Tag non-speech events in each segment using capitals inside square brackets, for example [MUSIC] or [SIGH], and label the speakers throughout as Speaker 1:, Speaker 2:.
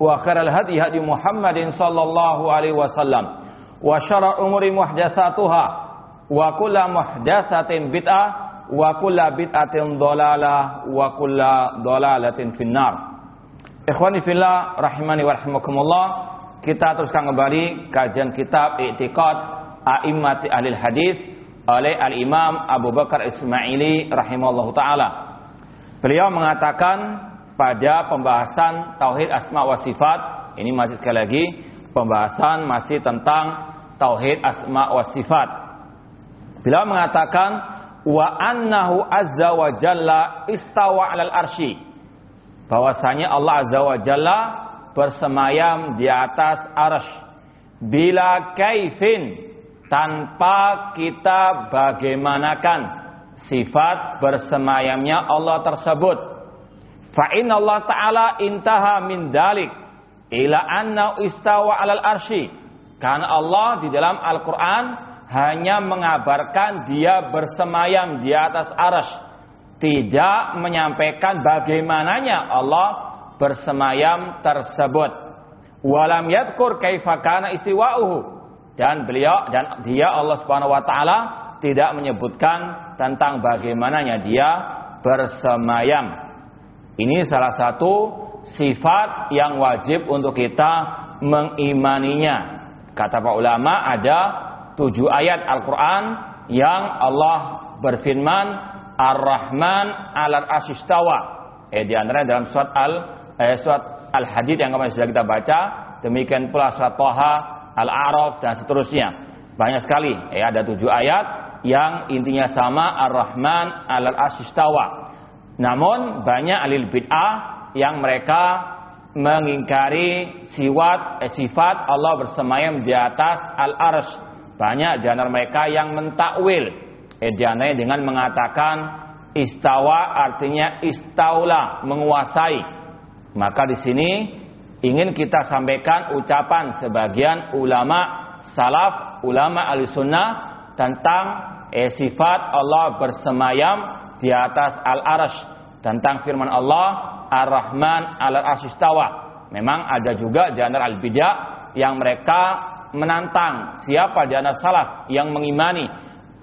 Speaker 1: وخير الهدي هدي محمد صلى الله عليه وسلم وشر الأمور محدثاتها وكل محدثة بدعة wa kulla bid'atin dhalalah wa kulla dhalalatin finnar. Ikhwani fillah rahimani wa rahimakumullah. Kita teruskan kembali kajian kitab I'tiqad A'immati Ahlil Hadis oleh Al-Imam Abu Bakar Ismaili rahimallahu taala. Beliau mengatakan pada pembahasan tauhid asma wa sifat, ini masih sekali lagi pembahasan masih tentang tauhid asma wa sifat. Beliau mengatakan wa annahu azza wa jalla istawa 'alal arsy bahwasanya Allah azza wa jalla bersemayam di atas arsy bila kaifin tanpa kita bagaimanakan sifat bersemayamnya Allah tersebut fa inna Allah taala intaha min dalik ila anna istawa 'alal arsy karena Allah di dalam Al-Qur'an hanya mengabarkan dia bersemayam di atas arash. Tidak menyampaikan bagaimananya Allah bersemayam tersebut. Walam yadkur kaifakana istiwa'uhu. Dan beliau dan dia Allah Subhanahu wa taala tidak menyebutkan tentang bagaimananya dia bersemayam. Ini salah satu sifat yang wajib untuk kita mengimaninya. Kata para ulama ada tujuh ayat Al-Quran yang Allah berfirman Ar-Rahman alal asyistawa. Eh, di antara dalam surat Al eh, surat Al-Hadid yang kemarin sudah kita baca, demikian pula surat Toha, Al-A'raf dan seterusnya. Banyak sekali. Eh, ada tujuh ayat yang intinya sama Ar-Rahman alal asyistawa. Namun banyak alil bid'ah yang mereka mengingkari siwat, eh, sifat Allah bersemayam di atas al-arsh banyak di antara mereka yang mentakwil. Eh, antaranya dengan mengatakan istawa artinya istaula, menguasai. Maka di sini ingin kita sampaikan ucapan sebagian ulama salaf, ulama al-sunnah tentang eh, sifat Allah bersemayam di atas al-arash. Tentang firman Allah, Ar-Rahman al-arash istawa. Memang ada juga di al-bidah yang mereka menantang siapa di salaf yang mengimani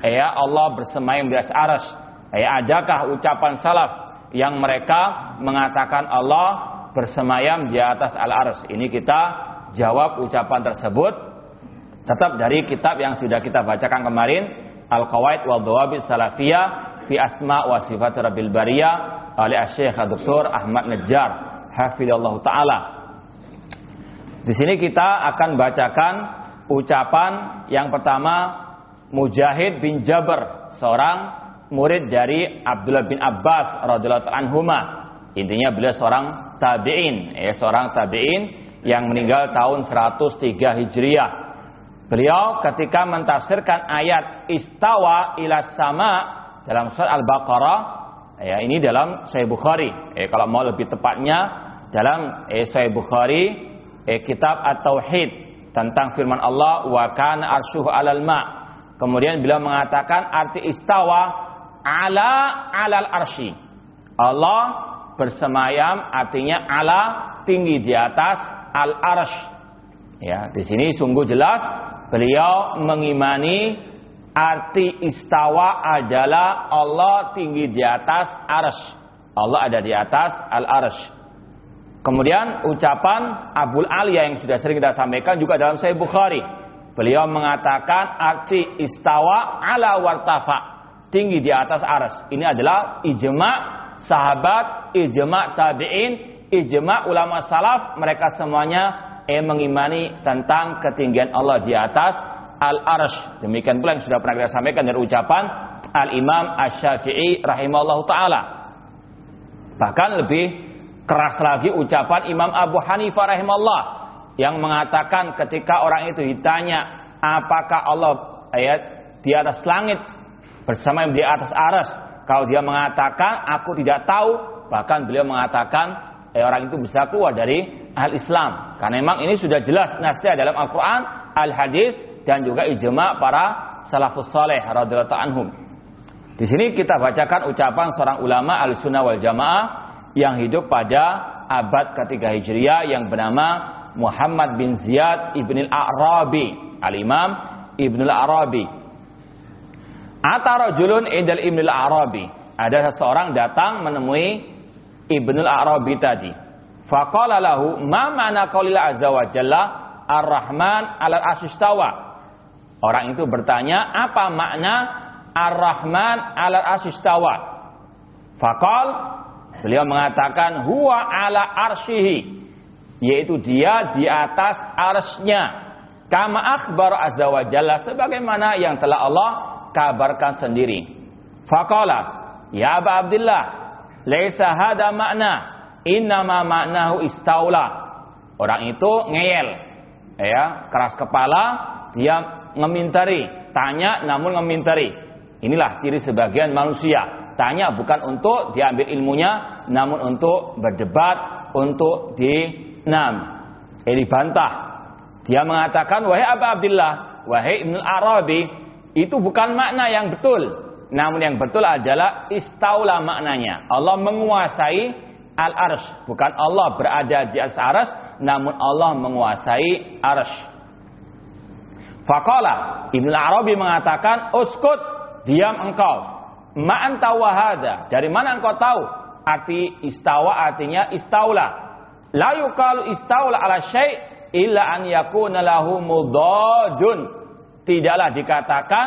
Speaker 1: ya Allah bersemayam di atas aras ya adakah ucapan salaf yang mereka mengatakan Allah bersemayam di atas al aras ini kita jawab ucapan tersebut tetap dari kitab yang sudah kita bacakan kemarin al qawaid wal dawabit salafiyah fi asma wa sifat rabbil bariyah oleh Syekh Dr. Ahmad Najjar hafizallahu taala di sini kita akan bacakan ucapan yang pertama Mujahid bin Jabr, seorang murid dari Abdullah bin Abbas radhiyallahu anhuma. Intinya beliau seorang tabi'in, ya seorang tabi'in yang meninggal tahun 103 Hijriah. Beliau ketika mentafsirkan ayat istawa ila sama dalam surat Al-Baqarah, ya ini dalam Sahih Bukhari. Eh, kalau mau lebih tepatnya dalam eh, Sahih Bukhari eh, kitab At-Tauhid tentang firman Allah wa kana arsyuhu 'alal ma. Kemudian beliau mengatakan arti istawa ala alal arsy. Allah bersemayam artinya ala tinggi di atas al arsh. Ya, di sini sungguh jelas beliau mengimani arti istawa adalah Allah tinggi di atas arsh. Allah ada di atas al arsh. Kemudian ucapan Abul Aliyah yang sudah sering kita sampaikan juga dalam Sahih Bukhari. Beliau mengatakan arti istawa ala wartafa. Tinggi di atas aras. Ini adalah ijma sahabat, ijma tabi'in, ijma ulama salaf. Mereka semuanya eh, mengimani tentang ketinggian Allah di atas al-arsh. Demikian pula yang sudah pernah kita sampaikan dari ucapan al-imam asy-syafi'i rahimahullah ta'ala. Bahkan lebih Keras lagi ucapan Imam Abu Hanifah rahimahullah yang mengatakan ketika orang itu ditanya apakah Allah ayat di atas langit bersama yang di atas aras kalau dia mengatakan aku tidak tahu bahkan beliau mengatakan eh, orang itu bisa keluar dari al Islam karena memang ini sudah jelas nasihat dalam Al-Qur'an, al-hadis dan juga ijma para salafus saleh radhiyallahu anhum. Di sini kita bacakan ucapan seorang ulama al-sunnah wal jamaah yang hidup pada abad ketiga Hijriah yang bernama Muhammad bin Ziyad ibn al-Arabi al-Imam ibn al-Arabi. Atara julun indal ibn al-Arabi. Ada seseorang datang menemui ibn al-Arabi tadi. Faqala lahu ma mana qaulil azza wa jalla? ar-Rahman alal asistawa orang itu bertanya apa makna ar-Rahman alal asistawa faqal Beliau mengatakan huwa ala arsyihi yaitu dia di atas arsnya. Kama akhbar azza wa jalla sebagaimana yang telah Allah kabarkan sendiri. Faqala ya Aba Abdullah laisa hada makna innama maknahu istaula. Orang itu ngeyel ya, keras kepala, dia ngemintari, tanya namun ngemintari. Inilah ciri sebagian manusia Tanya bukan untuk diambil ilmunya, namun untuk berdebat, untuk dinam, eh, dibantah. Dia mengatakan, wahai Abu Abdullah, wahai Ibn Arabi, itu bukan makna yang betul. Namun yang betul adalah istaula maknanya. Allah menguasai al-arsh. Bukan Allah berada di atas arsh, namun Allah menguasai arsh. Fakola Ibn Arabi mengatakan, uskut, diam engkau. Ma'an tawahada. Dari mana engkau tahu? Arti istawa artinya istaula. La yukalu istaula ala syai' illa an yakuna lahu mudadun. Tidaklah dikatakan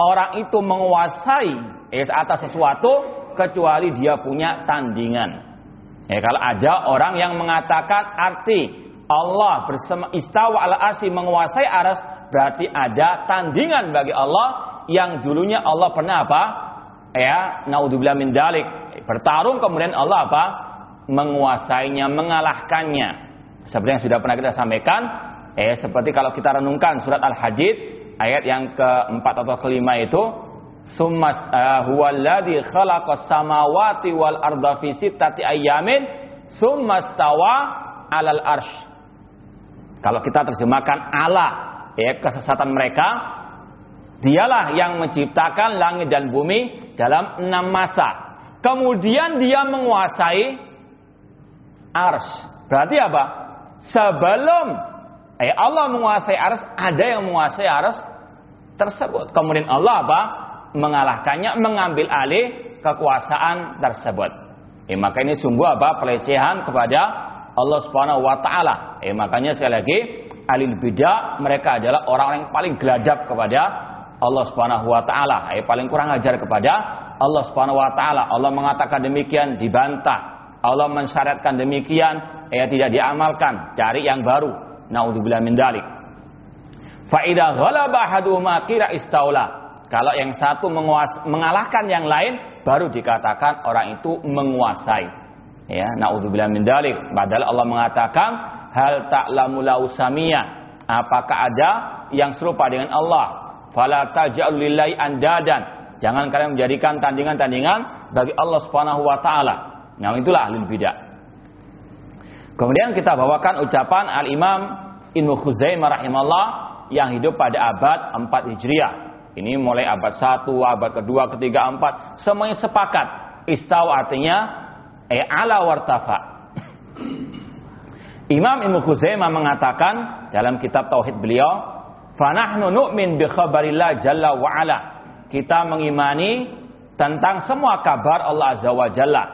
Speaker 1: orang itu menguasai eh, atas sesuatu kecuali dia punya tandingan. Ya, kalau ada orang yang mengatakan arti Allah bersama istawa ala asy menguasai aras berarti ada tandingan bagi Allah yang dulunya Allah pernah apa? Ya, naudzubillah min dalik. Bertarung kemudian Allah apa? Menguasainya, mengalahkannya. Seperti yang sudah pernah kita sampaikan, eh seperti kalau kita renungkan surat Al-Hadid ayat yang keempat atau kelima itu, summas uh, huwallazi khalaqas samawati wal arda fi sittati ayyamin summastawa alal arsh. Kalau kita terjemahkan Allah, ya kesesatan mereka Dialah yang menciptakan langit dan bumi dalam enam masa. Kemudian dia menguasai ars. Berarti apa? Sebelum eh, Allah menguasai ars, ada yang menguasai ars tersebut. Kemudian Allah apa? Mengalahkannya, mengambil alih kekuasaan tersebut. Eh, maka ini sungguh apa? Pelecehan kepada Allah Subhanahu wa taala. Eh, makanya sekali lagi alil bidah mereka adalah orang-orang yang paling geladap kepada Allah Subhanahu wa taala. Eh paling kurang ajar kepada Allah Subhanahu wa taala. Allah mengatakan demikian dibantah. Allah mensyaratkan demikian eh tidak diamalkan. Cari yang baru. Nauzubillah min dalik. Fa idza ghalaba ahaduhuma kira istaula. Kalau yang satu menguas, mengalahkan yang lain baru dikatakan orang itu menguasai. Ya, naudzubillah min dalik. Padahal Allah mengatakan hal ta'lamu lausamiyah. Apakah ada yang serupa dengan Allah? Fala taj'al lillahi andadan. Jangan kalian menjadikan tandingan-tandingan bagi Allah Subhanahu wa taala. Nah, itulah ahlul bidah. Kemudian kita bawakan ucapan Al-Imam Ibnu Khuzaimah rahimahullah yang hidup pada abad 4 Hijriah. Ini mulai abad 1, abad kedua, ketiga, empat, semuanya sepakat. Istawa artinya e ala wartafa. Imam Ibnu Khuzaimah mengatakan dalam kitab tauhid beliau, "Fanahnu nu'min bi khabarillah jalla wa ala." Kita mengimani tentang semua kabar Allah Azza wa Jalla.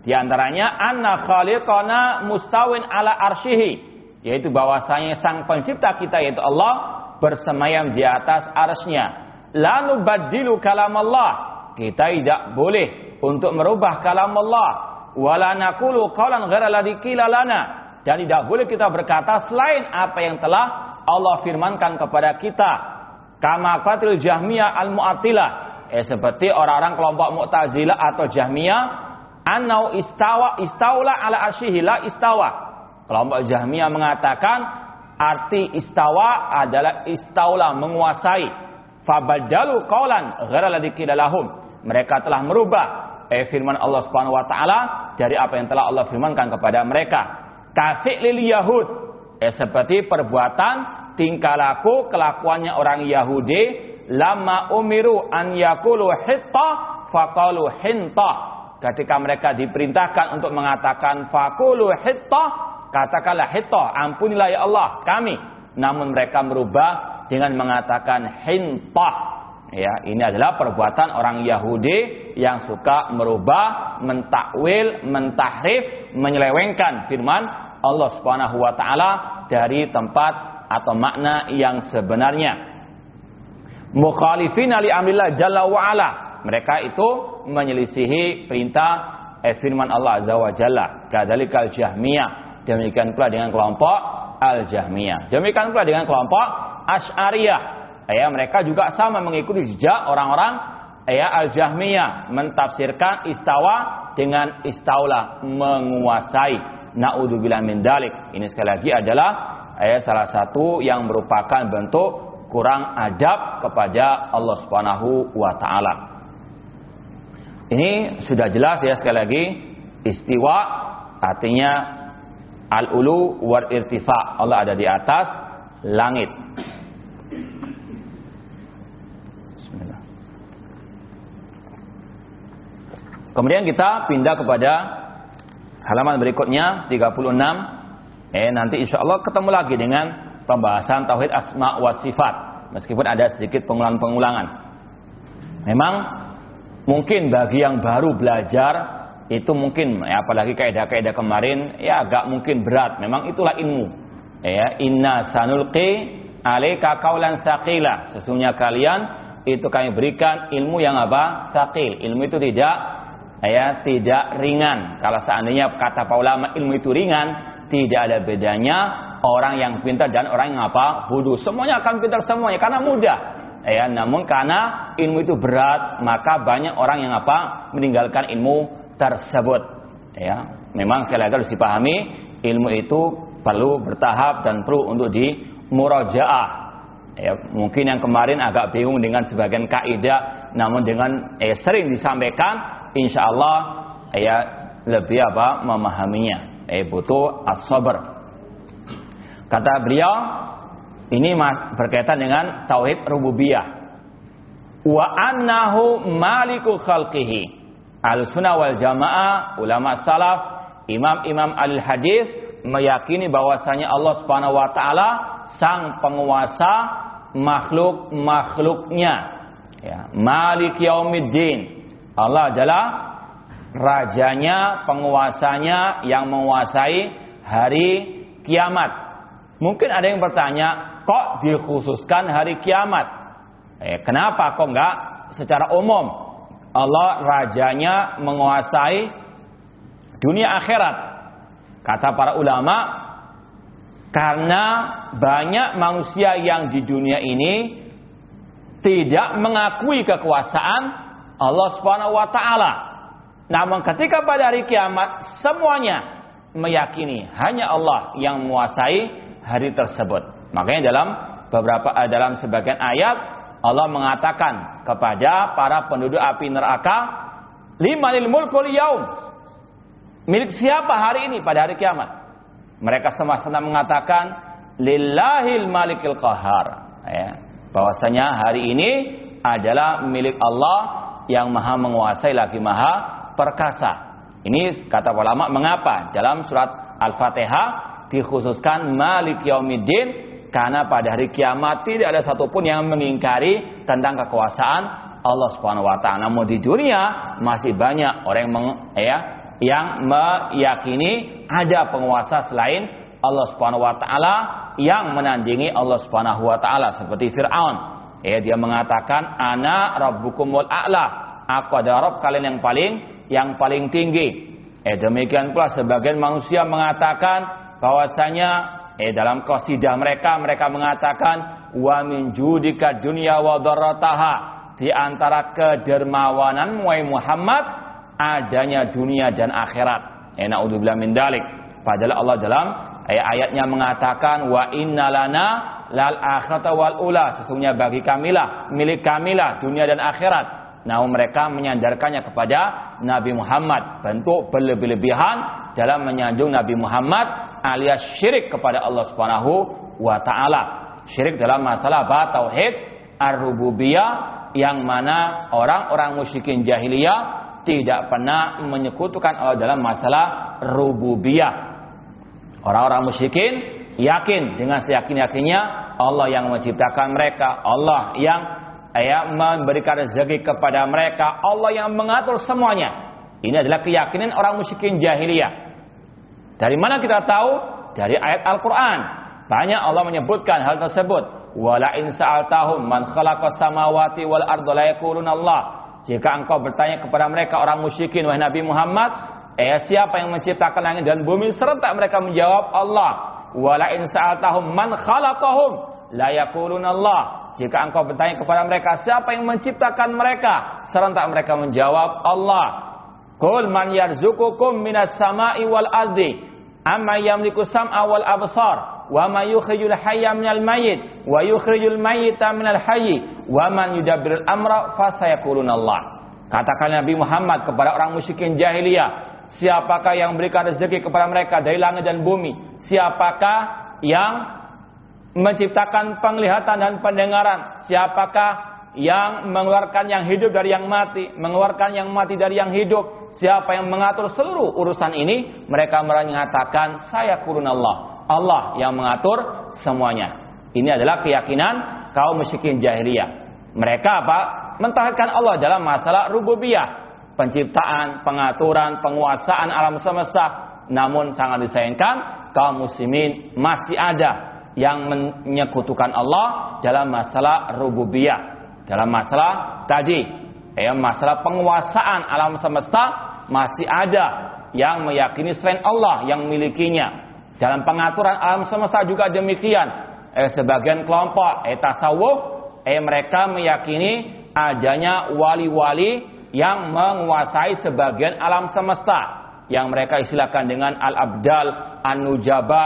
Speaker 1: Di antaranya anna khaliqana mustawin ala arsyihi yaitu bahwasanya sang pencipta kita yaitu Allah bersemayam di atas arsnya. Lalu badilu kalam Allah. Kita tidak boleh untuk merubah kalam Allah. Wala nakulu qawlan ghaira ladzi lana. Dan tidak boleh kita berkata selain apa yang telah Allah firmankan kepada kita. Kama qatil Jahmiyah al-Mu'attilah. Eh, seperti orang-orang kelompok Mu'tazilah atau Jahmiyah annau istawa istaula ala arsyihi istawa Kelompok Jahmiyah mengatakan arti istawa adalah istaula menguasai. Fabadalu qaulan ghaira lahum. Mereka telah merubah eh, firman Allah Subhanahu wa taala dari apa yang telah Allah firmankan kepada mereka. Kafi'lil Yahud. Eh, seperti perbuatan tingkah laku kelakuannya orang Yahudi lama umiru an yakulu hitta faqalu hinta. Ketika mereka diperintahkan untuk mengatakan fakulu hitta Katakanlah hito, ampunilah ya Allah kami. Namun mereka merubah dengan mengatakan hintah. Ya, ini adalah perbuatan orang Yahudi yang suka merubah, mentakwil, mentahrif, menyelewengkan firman Allah Subhanahu wa taala dari tempat atau makna yang sebenarnya. Mukhalifin ali amrillah jalla wa ala. Mereka itu menyelisihi perintah eh, firman Allah azza wa jalla. Kadzalikal jahmiyah Demikian pula dengan kelompok Al-Jahmiyah. Demikian pula dengan kelompok Asy'ariyah. Ya, mereka juga sama mengikuti jejak orang-orang ya Al-Jahmiyah mentafsirkan istawa dengan istaula menguasai. Naudzubillah min dalik. Ini sekali lagi adalah ya, salah satu yang merupakan bentuk kurang adab kepada Allah Subhanahu wa taala. Ini sudah jelas ya sekali lagi istiwa artinya Al-ulu war irtifa. Allah ada di atas langit. Kemudian kita pindah kepada halaman berikutnya 36. Eh nanti insya Allah ketemu lagi dengan pembahasan tauhid asma wa sifat. Meskipun ada sedikit pengulangan-pengulangan. Memang mungkin bagi yang baru belajar itu mungkin ya, apalagi kaidah-kaidah kemarin ya agak mungkin berat memang itulah ilmu ya inna sanulqi alaika qaulan saqila sesungguhnya kalian itu kami berikan ilmu yang apa saqil ilmu itu tidak ya tidak ringan. Kalau seandainya kata para ulama ilmu itu ringan tidak ada bedanya orang yang pintar dan orang yang apa? Bodoh. Semuanya akan pintar semuanya karena mudah. Ya namun karena ilmu itu berat maka banyak orang yang apa? Meninggalkan ilmu tersebut. Ya, memang sekali lagi harus dipahami ilmu itu perlu bertahap dan perlu untuk di murajaah. Ya, mungkin yang kemarin agak bingung dengan sebagian kaidah, namun dengan eh, sering disampaikan, insya Allah ya lebih apa memahaminya. Eh, butuh as-sabr. Kata beliau, ini berkaitan dengan tauhid rububiyah. Wa annahu maliku khalqihi Al-Sunnah wal Jamaah, ulama salaf, imam-imam al-hadis meyakini bahwasanya Allah Subhanahu wa taala sang penguasa makhluk-makhluknya. Ya, Malik Yaumiddin. Allah adalah rajanya, penguasanya yang menguasai hari kiamat. Mungkin ada yang bertanya, kok dikhususkan hari kiamat? Eh, kenapa kok enggak secara umum? Allah rajanya menguasai dunia akhirat. Kata para ulama, karena banyak manusia yang di dunia ini tidak mengakui kekuasaan Allah Subhanahu wa taala. Namun ketika pada hari kiamat semuanya meyakini hanya Allah yang menguasai hari tersebut. Makanya dalam beberapa dalam sebagian ayat Allah mengatakan kepada para penduduk api neraka, limanil mulkul yaum. Milik siapa hari ini pada hari kiamat? Mereka senang mengatakan, lillahil malikil qahar. Ya. Bahwasanya hari ini adalah milik Allah yang maha menguasai lagi maha perkasa. Ini kata ulama mengapa dalam surat Al-Fatihah dikhususkan Malik Yaumiddin karena pada hari kiamat tidak ada satupun yang mengingkari tentang kekuasaan Allah Subhanahu wa taala. Namun di dunia masih banyak orang yang ya, yang meyakini ada penguasa selain Allah Subhanahu wa taala yang menandingi Allah Subhanahu wa taala seperti Firaun. Ya, dia mengatakan ana rabbukumul a'la. Aku adalah Rabb kalian yang paling yang paling tinggi. Eh demikian pula sebagian manusia mengatakan bahwasanya Eh dalam qasidah mereka mereka mengatakan wa min judika dunya wa darataha di antara kedermawanan wahai Muhammad adanya dunia dan akhirat. Eh naudzubillah min dalik. Padahal Allah dalam ayat ayatnya mengatakan wa innalana lal akhirata wal ula sesungguhnya bagi kamilah milik kamilah dunia dan akhirat. Namun mereka menyandarkannya kepada Nabi Muhammad bentuk berlebih-lebihan dalam menyanjung Nabi Muhammad alias syirik kepada Allah Subhanahu wa taala. Syirik dalam masalah apa? Tauhid ar-rububiyah yang mana orang-orang musyrikin jahiliyah tidak pernah menyekutukan Allah dalam masalah rububiyah. Orang-orang musyrikin yakin dengan seyakin-yakinnya Allah yang menciptakan mereka, Allah yang ya, memberikan rezeki kepada mereka, Allah yang mengatur semuanya. Ini adalah keyakinan orang musyrikin jahiliyah. Dari mana kita tahu? Dari ayat Al-Quran. Banyak Allah menyebutkan hal tersebut. Wala in sa'altahum man khalaqa samawati wal arda la Allah. Jika engkau bertanya kepada mereka orang musyrikin wahai Nabi Muhammad, eh siapa yang menciptakan langit dan bumi? Serentak mereka menjawab Allah. Wala in sa'altahum man khalaqahum la Allah. Jika engkau bertanya kepada mereka siapa yang menciptakan mereka? Serentak mereka menjawab Allah. Qul man yarzuqukum minas sama'i wal ardi amma yamliku sam'a wal absar wa ma yukhrijul hayya minal mayyit wa yukhrijul mayyita minal hayyi wa man yudabbirul amra fasayaquluna Allah katakan Nabi Muhammad kepada orang musyrikin jahiliyah siapakah yang memberikan rezeki kepada mereka dari langit dan bumi siapakah yang menciptakan penglihatan dan pendengaran siapakah yang mengeluarkan yang hidup dari yang mati, mengeluarkan yang mati dari yang hidup. Siapa yang mengatur seluruh urusan ini? Mereka mengatakan, saya kurun Allah. Allah yang mengatur semuanya. Ini adalah keyakinan kaum musyrikin jahiliyah. Mereka apa? Mentahirkan Allah dalam masalah rububiyah. Penciptaan, pengaturan, penguasaan alam semesta. Namun sangat disayangkan, kaum muslimin masih ada yang menyekutukan Allah dalam masalah rububiyah dalam masalah tadi ya masalah penguasaan alam semesta masih ada yang meyakini selain Allah yang memilikinya dalam pengaturan alam semesta juga demikian eh, sebagian kelompok eh, tasawuf eh, mereka meyakini adanya wali-wali yang menguasai sebagian alam semesta yang mereka istilahkan dengan al-abdal, an-nujaba,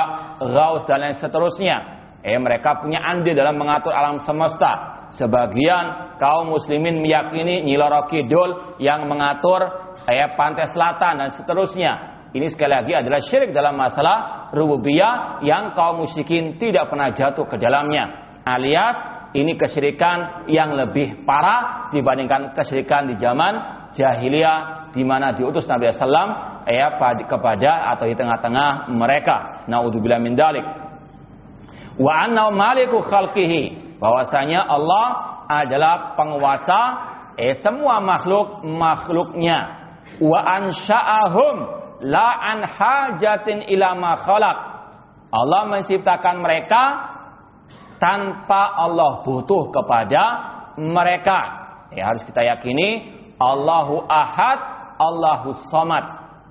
Speaker 1: dan lain seterusnya. Eh mereka punya andil dalam mengatur alam semesta. Sebagian kaum muslimin meyakini Nyiloro Kidul yang mengatur eh, pantai selatan dan seterusnya. Ini sekali lagi adalah syirik dalam masalah rububiyah yang kaum musyrikin tidak pernah jatuh ke dalamnya. Alias ini kesyirikan yang lebih parah dibandingkan kesyirikan di zaman jahiliyah di mana diutus Nabi Sallam ya kepada atau di tengah-tengah mereka. Naudzubillah min dalik. Wa anna maliku khalqihi bahwasanya Allah adalah penguasa eh semua makhluk makhluknya wa ansha'ahum la an hajatin ila ma khalaq Allah menciptakan mereka tanpa Allah butuh kepada mereka. Ya harus kita yakini Allahu ahad Allahu samad.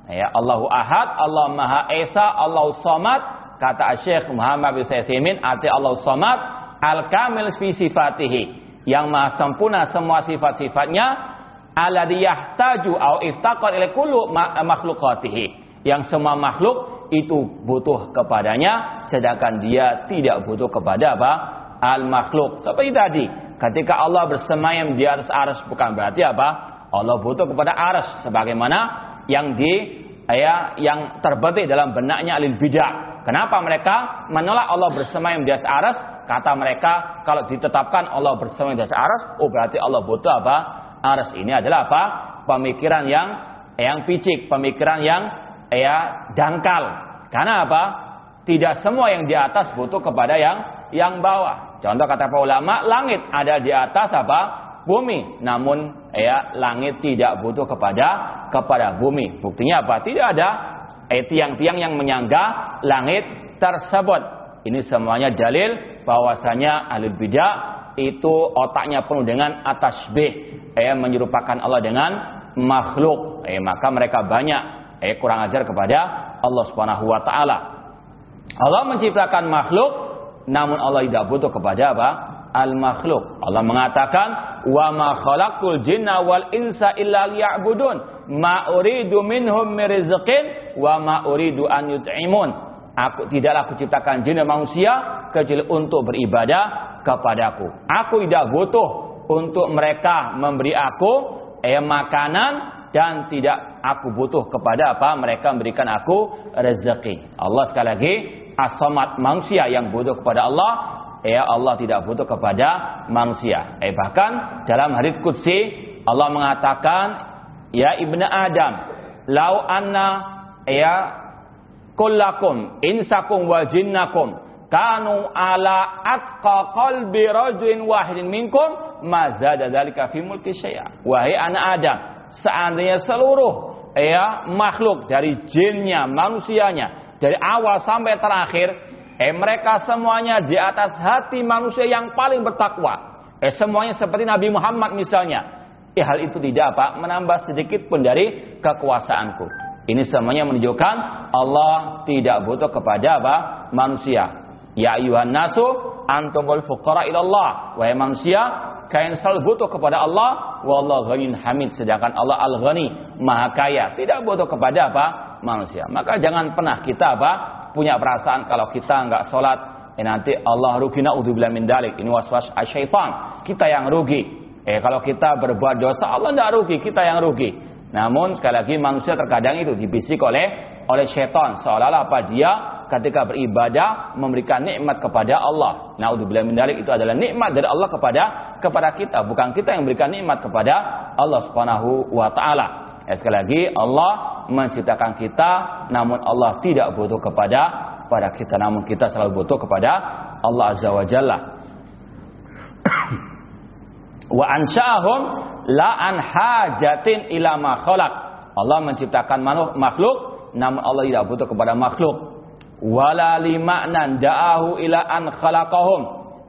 Speaker 1: Ya Allahu ahad Allah maha esa Allahu samad kata Syekh Muhammad bin Saimin arti Allahu samad al-kamil fi sifatihi. Yang maha sempurna semua sifat-sifatnya alladhi yahtaju au iftaqar ila kullu makhluqatihi yang semua makhluk itu butuh kepadanya sedangkan dia tidak butuh kepada apa al makhluk seperti tadi ketika Allah bersemayam di atas aras bukan berarti apa Allah butuh kepada aras sebagaimana yang di ya yang terbetik dalam benaknya alil bidah Kenapa mereka menolak Allah bersemayam di atas aras? Kata mereka, kalau ditetapkan Allah bersemayam di atas aras, oh berarti Allah butuh apa? Aras ini adalah apa? Pemikiran yang yang picik, pemikiran yang ya dangkal. Karena apa? Tidak semua yang di atas butuh kepada yang yang bawah. Contoh kata para ulama, langit ada di atas apa? Bumi. Namun ya langit tidak butuh kepada kepada bumi. Buktinya apa? Tidak ada eh, tiang-tiang yang menyangga langit tersebut. Ini semuanya dalil bahwasanya ahli bidah itu otaknya penuh dengan atasbih, eh, menyerupakan Allah dengan makhluk. Eh, maka mereka banyak eh, kurang ajar kepada Allah Subhanahu wa taala. Allah menciptakan makhluk namun Allah tidak butuh kepada apa? Al-makhluk. Allah mengatakan, "Wa ma khalaqul jinna wal insa illa liya'budun, ma uridu minhum mirizqin wa ma uridu an yut'imun." Aku tidaklah aku ciptakan jin dan manusia kecuali untuk beribadah kepadaku. Aku tidak butuh untuk mereka memberi aku eh, makanan dan tidak aku butuh kepada apa? Mereka memberikan aku rezeki. Allah sekali lagi as-samad manusia yang butuh kepada Allah. Ya Allah tidak butuh kepada manusia. Eh bahkan dalam hadits qudsi Allah mengatakan ya ibnu adam lau anna ya kullakum insakum wa jinnakum kanu ala atqa qalbi rajulin wahidin minkum ma zada dzalika fi mulki syai'a. Wahai anak adam seandainya seluruh ya makhluk dari jinnya manusianya dari awal sampai terakhir, eh mereka semuanya di atas hati manusia yang paling bertakwa. Eh semuanya seperti Nabi Muhammad misalnya. Eh hal itu tidak apa menambah sedikit pun dari kekuasaanku. Ini semuanya menunjukkan Allah tidak butuh kepada apa? manusia. Ya ayuhan nasu antumul fuqara ilallah. Wahai manusia, kalian selalu butuh kepada Allah. Wallahu ghanin hamid. Sedangkan Allah al-ghani, maha kaya. Tidak butuh kepada apa? manusia. Maka jangan pernah kita apa punya perasaan kalau kita nggak sholat eh nanti Allah rugi naudzubillah min dalik. Ini waswas syaitan. Kita yang rugi. Eh kalau kita berbuat dosa Allah nggak rugi, kita yang rugi. Namun sekali lagi manusia terkadang itu dibisik oleh oleh syaitan seolah-olah apa dia ketika beribadah memberikan nikmat kepada Allah. Naudzubillah min dalik itu adalah nikmat dari Allah kepada kepada kita, bukan kita yang memberikan nikmat kepada Allah Subhanahu wa taala. Ya, sekali lagi Allah menciptakan kita namun Allah tidak butuh kepada pada kita namun kita selalu butuh kepada Allah Azza wa Jalla. [COUGHS] wa ansha'ahum la an hajatin ila ma. Allah menciptakan makhluk namun Allah tidak butuh kepada makhluk. Wala lima'nan da'ahu ila an khalaqahum.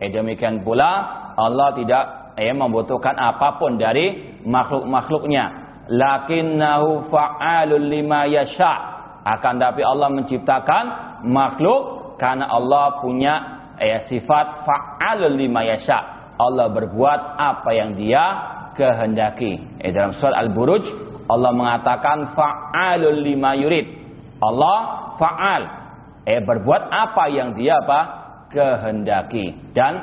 Speaker 1: Eh demikian pula Allah tidak eh, membutuhkan apa pun dari makhluk-makhluknya. Lakinnahu fa'alul lima yasha. Akan tapi Allah menciptakan makhluk karena Allah punya eh, sifat fa'alul lima yasha. Allah berbuat apa yang dia kehendaki. Eh, dalam surat Al-Buruj Allah mengatakan fa'alul lima yurid. Allah fa'al eh berbuat apa yang dia apa kehendaki dan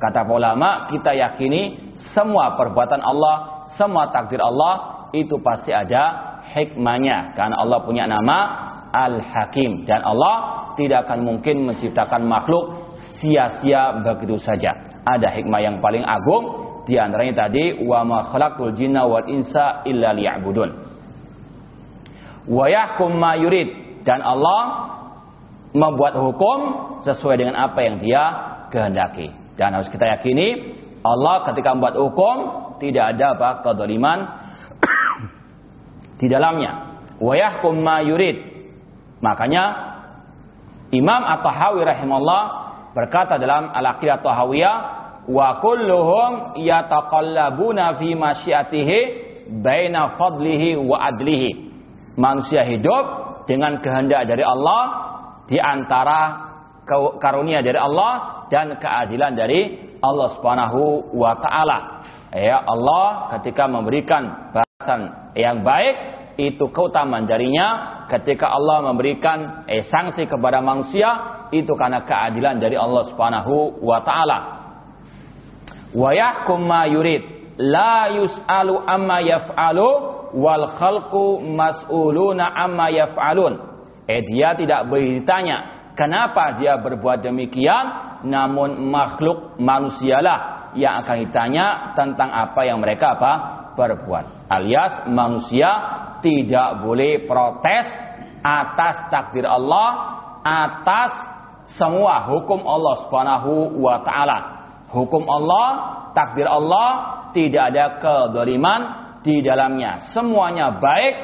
Speaker 1: kata ulama kita yakini semua perbuatan Allah semua takdir Allah itu pasti ada hikmahnya karena Allah punya nama Al-Hakim dan Allah tidak akan mungkin menciptakan makhluk sia-sia begitu saja. Ada hikmah yang paling agung di antaranya tadi wa ma khalaqtul jinna wal insa illa liya'budun. Wa yahkum ma yurid dan Allah membuat hukum sesuai dengan apa yang Dia kehendaki. Dan harus kita yakini Allah ketika membuat hukum tidak ada apa kedoliman [COUGHS] di dalamnya. Wa yahkum ma yurid. Makanya Imam At-Tahawi rahimahullah berkata dalam Al-Aqidah Tahawiyah wa kulluhum yataqallabuna fi masyiatihi baina fadlihi wa adlihi. Manusia hidup dengan kehendak dari Allah di antara karunia dari Allah dan keadilan dari Allah Subhanahu wa taala. Ya Allah ketika memberikan balasan yang baik itu keutamaan darinya ketika Allah memberikan eh, sanksi kepada manusia itu karena keadilan dari Allah Subhanahu wa taala. Wa yahkum ma yurid la yus'alu amma yaf'alu wal khalqu mas'uluna amma yaf'alun. Eh dia tidak boleh ditanya kenapa dia berbuat demikian, namun makhluk manusialah yang akan ditanya tentang apa yang mereka apa berbuat. Alias manusia tidak boleh protes atas takdir Allah, atas semua hukum Allah Subhanahu wa taala. Hukum Allah, takdir Allah tidak ada kedoliman di dalamnya. Semuanya baik,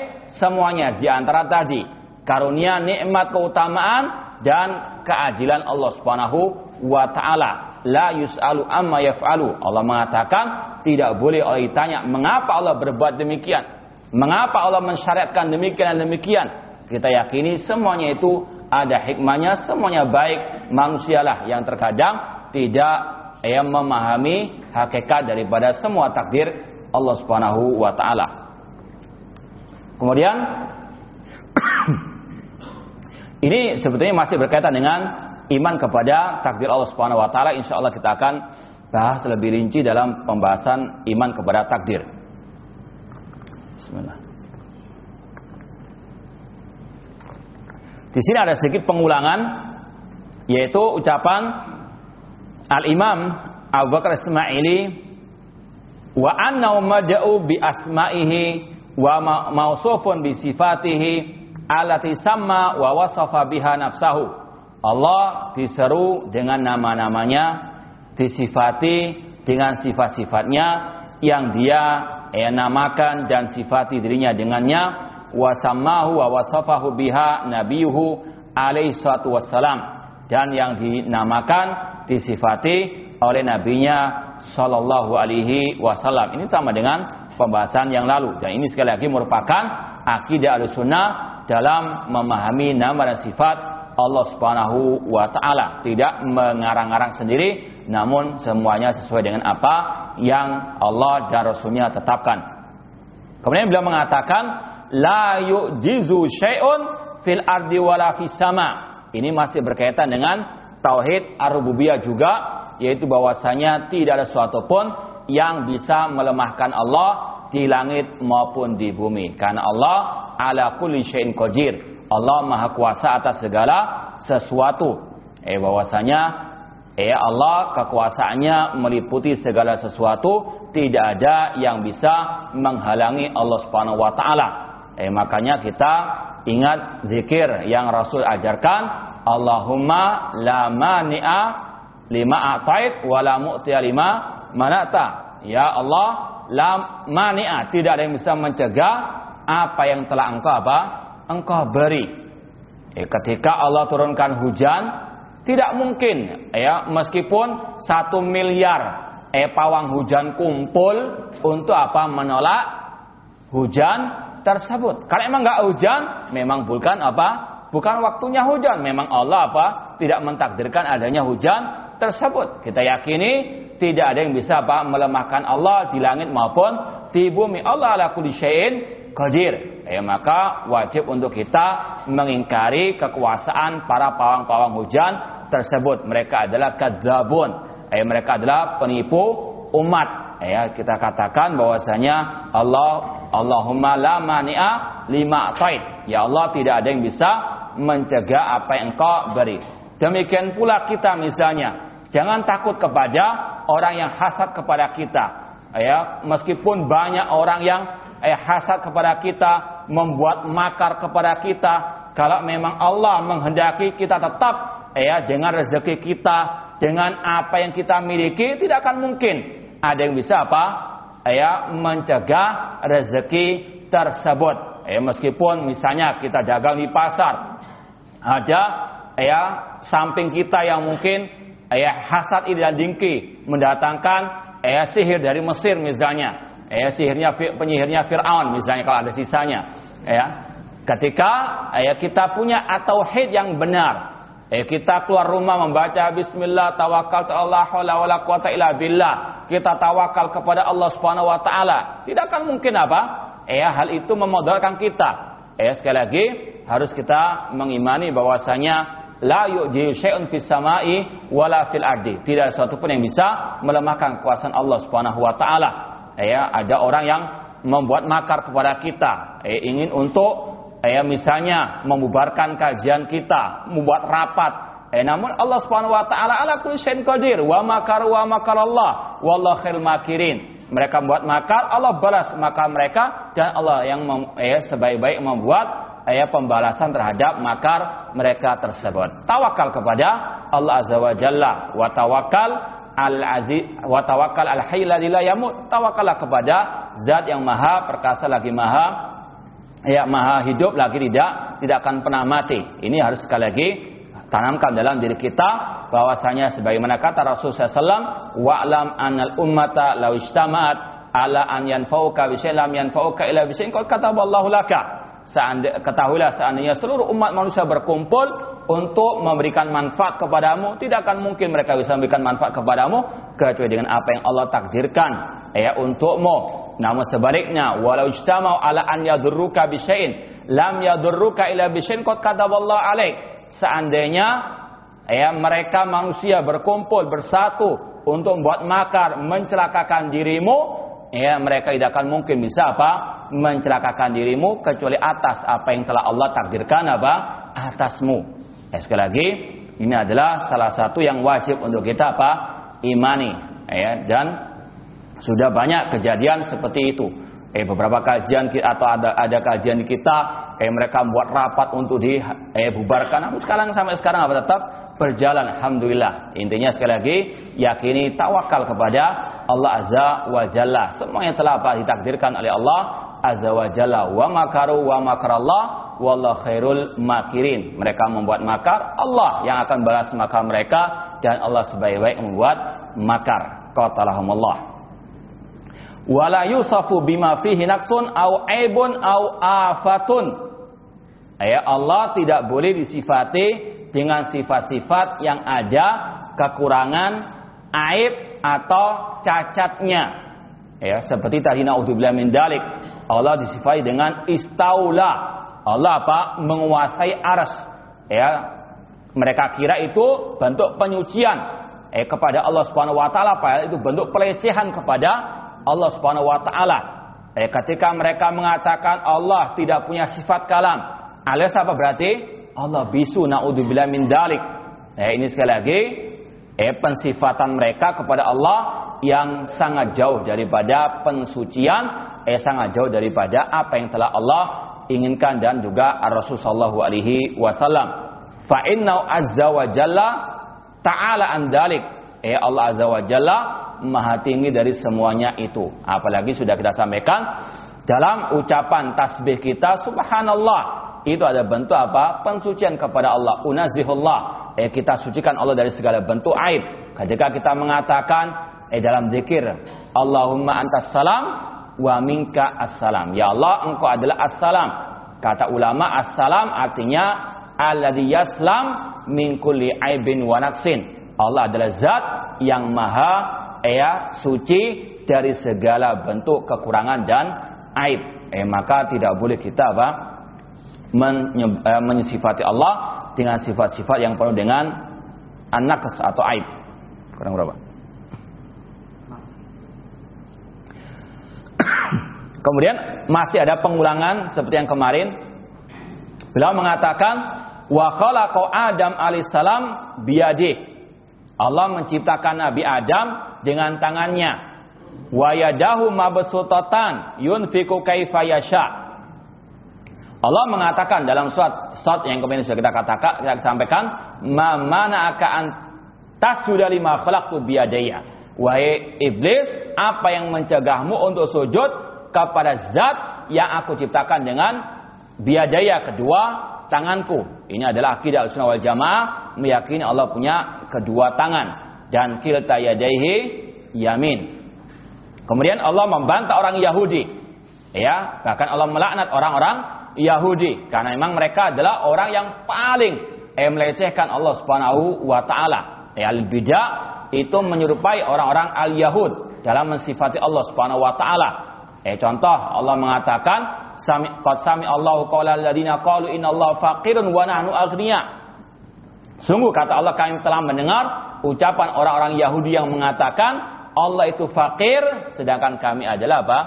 Speaker 1: semuanya di antara tadi. Karunia nikmat keutamaan dan keadilan Allah Subhanahu wa taala. La yus'alu amma yaf'alu. Allah mengatakan tidak boleh oleh ditanya mengapa Allah berbuat demikian. Mengapa Allah mensyariatkan demikian dan demikian. Kita yakini semuanya itu ada hikmahnya, semuanya baik. Manusialah yang terkadang tidak yang memahami hakikat daripada semua takdir Allah Subhanahu wa taala. Kemudian ini sebetulnya masih berkaitan dengan iman kepada takdir Allah Subhanahu wa taala. Insyaallah kita akan bahas lebih rinci dalam pembahasan iman kepada takdir. Bismillah. Di sini ada sedikit pengulangan yaitu ucapan Al-Imam Abu Bakar Ismaili wa bi asma'ihi wa mausufun bi sifatihi allati samma wa wasafa biha nafsahu. Allah diseru dengan nama-namanya, disifati dengan sifat-sifatnya yang dia ya, namakan dan sifati dirinya dengannya wa sammahu wa wasafahu biha nabiyuhu alaihi salatu wassalam dan yang dinamakan disifati oleh nabinya sallallahu alaihi wasallam. Ini sama dengan pembahasan yang lalu dan ini sekali lagi merupakan akidah Ahlussunnah dalam memahami nama dan sifat Allah Subhanahu wa taala, tidak mengarang-arang sendiri namun semuanya sesuai dengan apa yang Allah dan Rasulnya tetapkan. Kemudian beliau mengatakan la yu'jizu syai'un fil ardi wala sama. Ini masih berkaitan dengan tauhid ar-rububiyah juga yaitu bahwasanya tidak ada sesuatu pun yang bisa melemahkan Allah di langit maupun di bumi karena Allah ala kulli syai'in qadir. Allah Maha Kuasa atas segala sesuatu. Eh bahwasanya eh Allah kekuasaannya meliputi segala sesuatu, tidak ada yang bisa menghalangi Allah Subhanahu wa taala. Eh makanya kita ingat zikir yang Rasul ajarkan, Allahumma la mani'a lima atait wa la mu'tiya lima manata. Ya Allah, la mani'a, tidak ada yang bisa mencegah apa yang telah engkau apa? Engkau beri. Eh, ketika Allah turunkan hujan, tidak mungkin ya meskipun satu miliar eh pawang hujan kumpul untuk apa menolak hujan tersebut. Karena emang nggak hujan, memang bukan apa? Bukan waktunya hujan. Memang Allah apa? Tidak mentakdirkan adanya hujan tersebut. Kita yakini tidak ada yang bisa apa? Melemahkan Allah di langit maupun di bumi. Allah ala kulli syai'in qadir. Ya, maka wajib untuk kita mengingkari kekuasaan para pawang-pawang hujan tersebut. Mereka adalah kadzabun. Ya, mereka adalah penipu umat. Ya, kita katakan bahwasanya Allah Allahumma la mani'a lima tait. Ya Allah tidak ada yang bisa mencegah apa yang engkau beri. Demikian pula kita misalnya, jangan takut kepada orang yang hasad kepada kita. Ya, meskipun banyak orang yang eh, hasad kepada kita, membuat makar kepada kita, kalau memang Allah menghendaki kita tetap ya dengan rezeki kita, dengan apa yang kita miliki tidak akan mungkin ada yang bisa apa? Ya mencegah rezeki tersebut. Ya meskipun misalnya kita dagang di pasar, ada ya samping kita yang mungkin ya hasad ini dan dingki mendatangkan ya sihir dari Mesir misalnya. Ya sihirnya penyihirnya Firaun misalnya kalau ada sisanya. Ya. Ketika ya kita punya tauhid yang benar, Eh, kita keluar rumah membaca bismillah tawakal Allah la wala quwata illa billah. Kita tawakal kepada Allah Subhanahu wa taala. Tidak akan mungkin apa? Eh, hal itu memodarkan kita. Eh, sekali lagi harus kita mengimani bahwasanya la yu'jizu syai'un fis sama'i wala fil ardi. Tidak sesuatu pun yang bisa melemahkan kekuasaan Allah Subhanahu wa taala. Eh, ada orang yang membuat makar kepada kita, eh, ingin untuk eh misalnya membubarkan kajian kita, membuat rapat. Eh namun Allah Subhanahu wa taala ala kulli syai'in qadir wa makar wa makarallah wallahu khairul makirin. Mereka membuat makar, Allah balas makar mereka dan Allah yang mem, eh, sebaik-baik membuat eh, pembalasan terhadap makar mereka tersebut. Tawakal kepada Allah Azza wa Jalla wa tawakal al aziz wa tawakal al hayy la yamut. Tawakallah kepada zat yang maha perkasa lagi maha ya maha hidup lagi tidak tidak akan pernah mati. Ini harus sekali lagi tanamkan dalam diri kita bahwasanya sebagaimana kata Rasul SAW wa'lam anal ummata law istama'at ala an yanfa'uka bi lam yanfa'uka illa bi syai'in kata Allah laka. Seandainya, ketahuilah seandainya seluruh umat manusia berkumpul untuk memberikan manfaat kepadamu, tidak akan mungkin mereka bisa memberikan manfaat kepadamu kecuali dengan apa yang Allah takdirkan ya untukmu. Namun sebaliknya, walau ijtama'u ala an yadurruka bisyai'in, lam yadurruka ila bisyai'in qad kataballahu alaik. Seandainya ya mereka manusia berkumpul bersatu untuk membuat makar mencelakakan dirimu, ya mereka tidak akan mungkin bisa apa? mencelakakan dirimu kecuali atas apa yang telah Allah takdirkan apa? atasmu. Ya, sekali lagi, ini adalah salah satu yang wajib untuk kita apa? imani ya dan sudah banyak kejadian seperti itu. Eh beberapa kajian atau ada ada kajian kita, eh mereka membuat rapat untuk di eh bubarkan. Namun sekarang sampai sekarang apa tetap berjalan. Alhamdulillah. Intinya sekali lagi yakini tawakal kepada Allah Azza wa Jalla. Semua yang telah apa ditakdirkan oleh Allah Azza wa Jalla. Wa makaru wa makarallah wallahu khairul makirin. Mereka membuat makar, Allah yang akan balas makar mereka dan Allah sebaik-baik membuat makar. Qatalahumullah wala yusafu bima fihi naqsun au aibun au afatun. Ya Allah tidak boleh disifati dengan sifat-sifat yang ada kekurangan, aib atau cacatnya. Ya, seperti tadi naudzubillah min dalik. Allah disifati dengan istaula. Allah apa? menguasai aras. Ya, mereka kira itu bentuk penyucian eh kepada Allah Subhanahu wa taala padahal itu bentuk pelecehan kepada Allah Subhanahu wa taala. Eh, ketika mereka mengatakan Allah tidak punya sifat kalam, alias apa berarti? Allah bisu naudzubillah min dalik. Eh, ini sekali lagi eh pensifatan mereka kepada Allah yang sangat jauh daripada pensucian, eh sangat jauh daripada apa yang telah Allah inginkan dan juga Rasul sallallahu alaihi wasallam. Fa inna azza wa jalla ta'ala an dalik. Eh Allah azza wa jalla maha tinggi dari semuanya itu. Apalagi sudah kita sampaikan dalam ucapan tasbih kita subhanallah itu ada bentuk apa? Pensucian kepada Allah. Unazihullah. Eh kita sucikan Allah dari segala bentuk aib. Ketika kita mengatakan eh dalam zikir Allahumma antas salam wa minka assalam. Ya Allah, engkau adalah assalam. Kata ulama assalam artinya alladhi yaslam min kulli aibin wa naqsin. Allah adalah zat yang maha ya suci dari segala bentuk kekurangan dan aib. Eh maka tidak boleh kita apa? Eh, menyifati Allah dengan sifat-sifat yang penuh dengan anak atau aib. Kurang berapa? [COUGHS] Kemudian masih ada pengulangan seperti yang kemarin. Beliau mengatakan wa khalaqa Adam alaihissalam biadih Allah menciptakan Nabi Adam dengan tangannya. Wa yadahu mabsutatan yunfiku kaifa yasha. Allah mengatakan dalam surat surat yang kemudian sudah kita katakan kita sampaikan ma mana akan tasjuda lima khalaqtu biyadaya. Wahai iblis, apa yang mencegahmu untuk sujud kepada zat yang aku ciptakan dengan biadaya kedua tanganku. Ini adalah akidah al-sunnah wal jamaah meyakini Allah punya kedua tangan dan kilta yadaihi yamin. Kemudian Allah membantah orang Yahudi. Ya, bahkan Allah melaknat orang-orang Yahudi karena memang mereka adalah orang yang paling eh, melecehkan Allah Subhanahu wa taala. Ya, al-bidah itu menyerupai orang-orang al-Yahud dalam mensifati Allah Subhanahu wa taala. Eh contoh Allah mengatakan sami qad sami Allahu qaula alladziina qalu innallaha faqirun wa nahnu aghnia. Sungguh kata Allah kami telah mendengar ucapan orang-orang Yahudi yang mengatakan Allah itu fakir sedangkan kami adalah apa?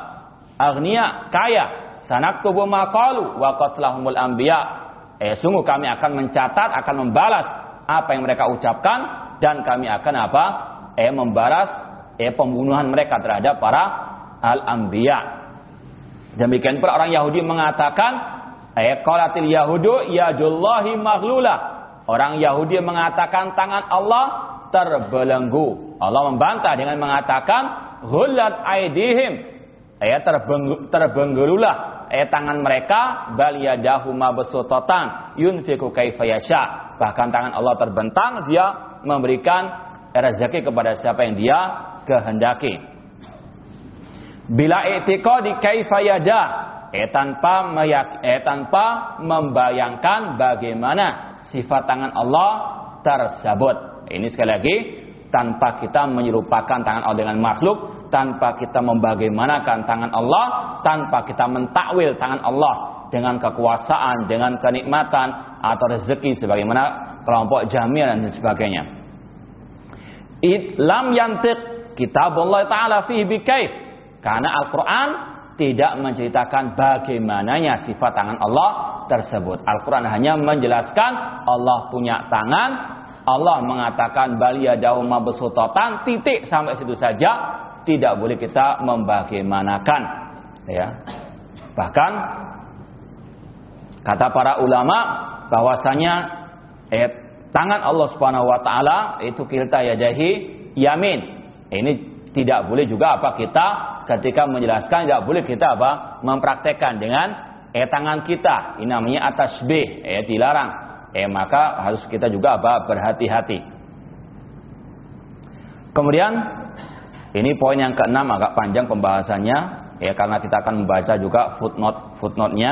Speaker 1: Agnia, kaya. sanaktubu ma qalu wa qatlahumul anbiya. Eh sungguh kami akan mencatat, akan membalas apa yang mereka ucapkan dan kami akan apa? Eh membalas eh pembunuhan mereka terhadap para al-anbiya. Demikian pula orang Yahudi mengatakan eh qalatil yahudu yadullahi maghlula. Orang Yahudi mengatakan tangan Allah terbelenggu. Allah membantah dengan mengatakan ghullat aidihim. Eh terbenggelulah eh tangan mereka bal yadahu mabsutatan yunfiku kaifa yasha. Bahkan tangan Allah terbentang, dia memberikan rezeki kepada siapa yang dia kehendaki. Bila i'tiqadi kaifa yada eh tanpa meyak, eh tanpa membayangkan bagaimana sifat tangan Allah tersebut. Ini sekali lagi tanpa kita menyerupakan tangan Allah dengan makhluk, tanpa kita membagaimanakan tangan Allah, tanpa kita mentakwil tangan Allah dengan kekuasaan, dengan kenikmatan atau rezeki sebagaimana kelompok Jamil dan sebagainya. It lam yantiq kitab Allah taala fihi bikaif. Karena Al-Qur'an tidak menceritakan bagaimananya sifat tangan Allah tersebut. Al-Quran hanya menjelaskan Allah punya tangan, Allah mengatakan balia dauma besutatan, titik sampai situ saja. Tidak boleh kita membagaimanakan. Ya. Bahkan kata para ulama bahwasanya eh, tangan Allah Subhanahu wa taala itu kilta yadahi yamin. Ini tidak boleh juga apa kita ketika menjelaskan tidak boleh kita apa mempraktekkan dengan eh tangan kita. Ini namanya atas b eh dilarang. Eh maka harus kita juga apa berhati-hati. Kemudian ini poin yang keenam agak panjang pembahasannya. Ya karena kita akan membaca juga footnote footnote-nya.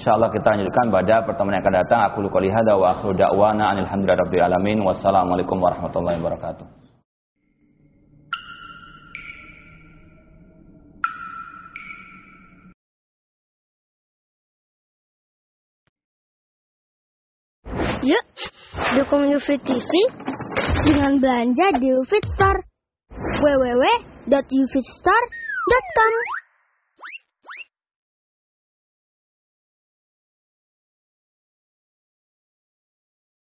Speaker 1: Insyaallah kita lanjutkan pada pertemuan yang akan datang. Aku luka lihada wa akhiru da'wana alhamdulillahi wassalamualaikum warahmatullahi wabarakatuh
Speaker 2: Yuk, dukung UFIT TV dengan belanja di UFIT Store. www.ufitstore.com